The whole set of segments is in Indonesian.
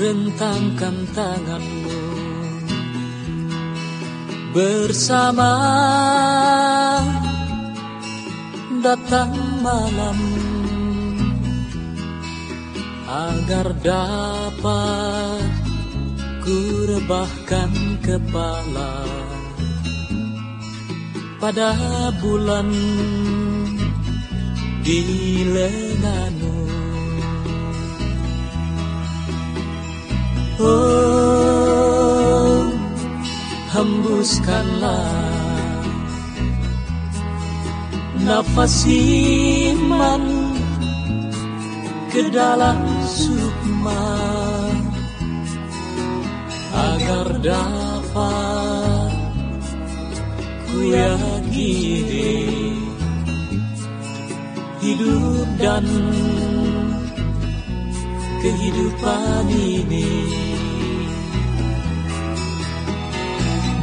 Rentangkan tanganmu bersama. Datang malam agar dapat kurebahkan kepala. Pada bulan di lenganmu Oh, hembuskanlah nafas iman ke dalam sukma agar dapat ku yakini hidup dan kehidupan ini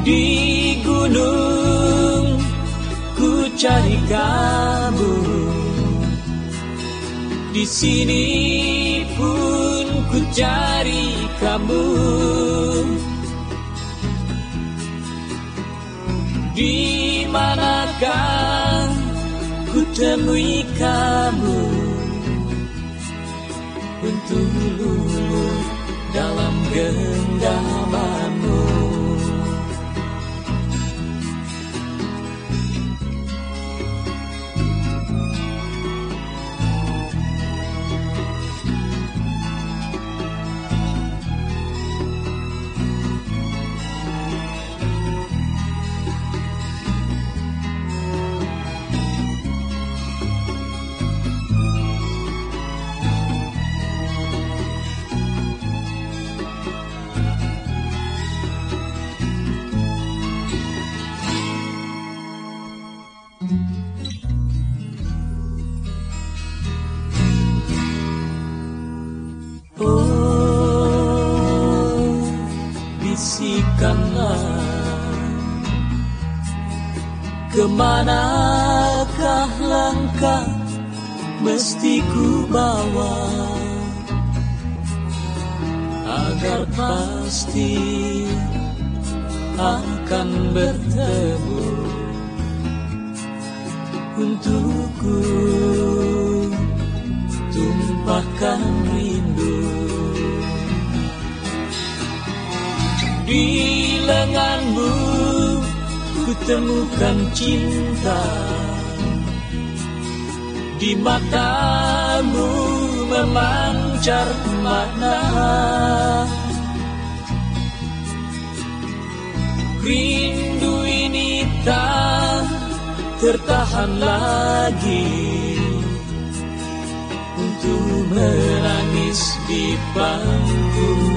di gunung ku cari kamu. Di sini pun ku cari kamu. Di manakah ku temui kamu? Untuk luluh dalam genggamanmu bisikanlah Ke manakah langkah mesti ku bawa? Agar pasti akan bertemu Untukku Di lenganmu ku temukan cinta. Di matamu memancar makna. Rindu ini tak tertahan lagi. Untuk menangis di panggung